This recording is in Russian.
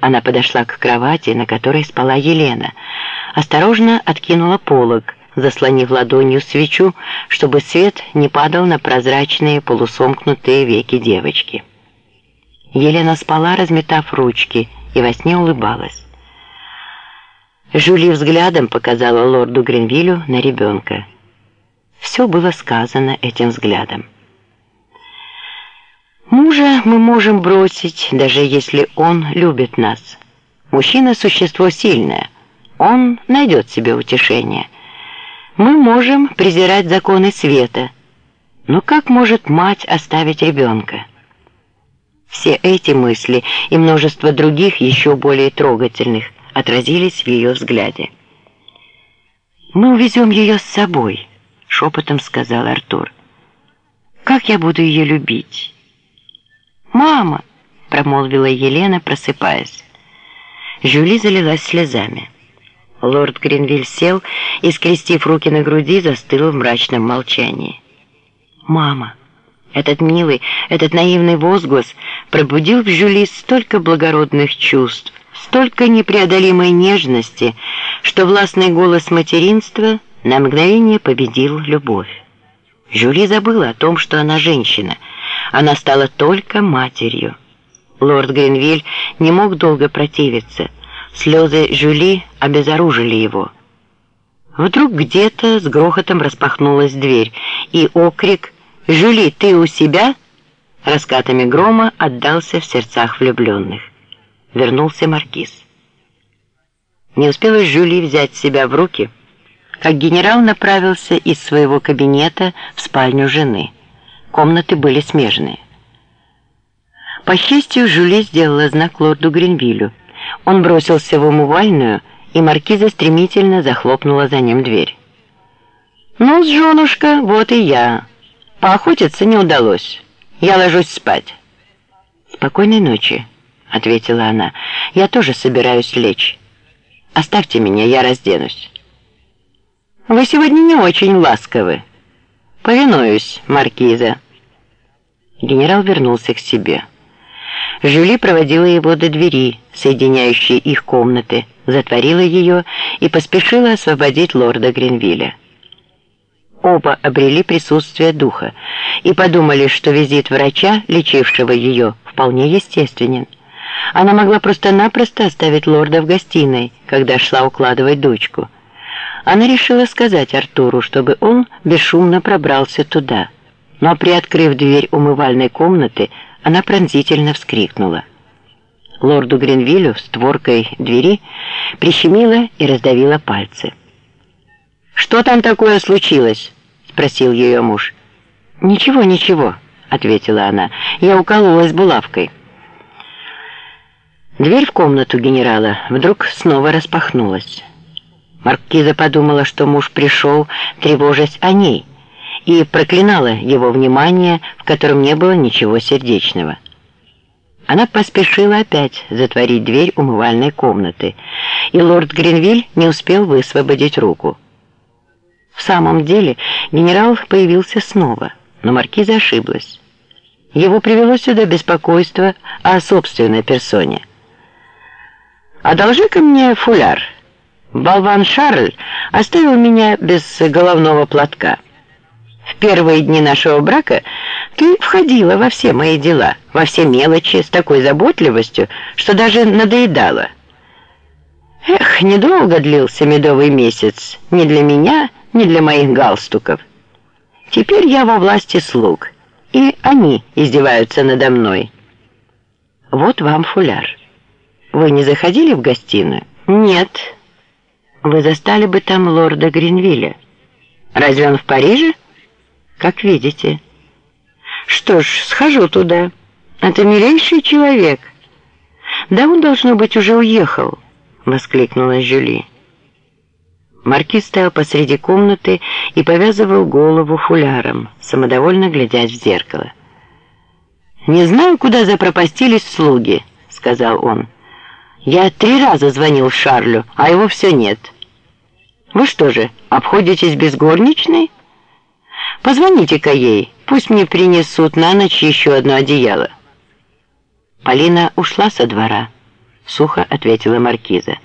Она подошла к кровати, на которой спала Елена. Осторожно откинула полог, заслонив ладонью свечу, чтобы свет не падал на прозрачные полусомкнутые веки девочки. Елена спала, разметав ручки, и во сне улыбалась. Жюли взглядом показала лорду Гринвилю на ребенка. Все было сказано этим взглядом. Мужа мы можем бросить, даже если он любит нас. Мужчина – существо сильное. Он найдет себе утешение. Мы можем презирать законы света. Но как может мать оставить ребенка? Все эти мысли и множество других, еще более трогательных, отразились в ее взгляде. «Мы увезем ее с собой», — шепотом сказал Артур. «Как я буду ее любить?» «Мама!» — промолвила Елена, просыпаясь. Жюли залилась слезами. Лорд Гринвиль сел и, скрестив руки на груди, застыл в мрачном молчании. «Мама!» Этот милый, этот наивный возглас пробудил в Жюли столько благородных чувств, столько непреодолимой нежности, что властный голос материнства на мгновение победил любовь. Жюли забыла о том, что она женщина. Она стала только матерью. Лорд Гринвиль не мог долго противиться. Слезы Жюли обезоружили его. Вдруг где-то с грохотом распахнулась дверь, и окрик «Жюли, ты у себя?» раскатами грома отдался в сердцах влюбленных. Вернулся маркиз. Не успела Жюли взять себя в руки, как генерал направился из своего кабинета в спальню жены. Комнаты были смежные. По счастью, Жюли сделала знак лорду Гринвилю. Он бросился в умывальную, и маркиза стремительно захлопнула за ним дверь. «Ну, женушка, вот и я. Поохотиться не удалось. Я ложусь спать». «Спокойной ночи», — ответила она. «Я тоже собираюсь лечь. Оставьте меня, я разденусь». «Вы сегодня не очень ласковы». «Повинуюсь, маркиза». Генерал вернулся к себе. Жюли проводила его до двери, соединяющей их комнаты, затворила ее и поспешила освободить лорда Гринвилля. Оба обрели присутствие духа и подумали, что визит врача, лечившего ее, вполне естественен. Она могла просто-напросто оставить лорда в гостиной, когда шла укладывать дочку. Она решила сказать Артуру, чтобы он бесшумно пробрался туда. Но, приоткрыв дверь умывальной комнаты, она пронзительно вскрикнула. Лорду Гринвиллю створкой двери прищемила и раздавила пальцы. «Что там такое случилось?» — спросил ее муж. «Ничего, ничего», — ответила она. «Я укололась булавкой». Дверь в комнату генерала вдруг снова распахнулась. Маркиза подумала, что муж пришел, тревожась о ней, и проклинала его внимание, в котором не было ничего сердечного. Она поспешила опять затворить дверь умывальной комнаты, и лорд Гринвиль не успел высвободить руку. В самом деле генерал появился снова, но маркиза ошиблась. Его привело сюда беспокойство о собственной персоне. «Одолжи-ка мне фуляр», Болван Шарль оставил меня без головного платка. В первые дни нашего брака ты входила во все мои дела, во все мелочи с такой заботливостью, что даже надоедала. Эх, недолго длился медовый месяц, ни для меня, ни для моих галстуков. Теперь я во власти слуг, и они издеваются надо мной. Вот вам фуляр. Вы не заходили в гостиную? Нет вы застали бы там лорда Гринвилля. Разве он в Париже? Как видите. Что ж, схожу туда. Это милейший человек. Да он, должно быть, уже уехал, воскликнула Жюли. Маркиз стоял посреди комнаты и повязывал голову фуляром, самодовольно глядясь в зеркало. «Не знаю, куда запропастились слуги», — сказал он. Я три раза звонил Шарлю, а его все нет. Вы что же, обходитесь без горничной? Позвоните-ка ей, пусть мне принесут на ночь еще одно одеяло. Полина ушла со двора. сухо ответила маркиза.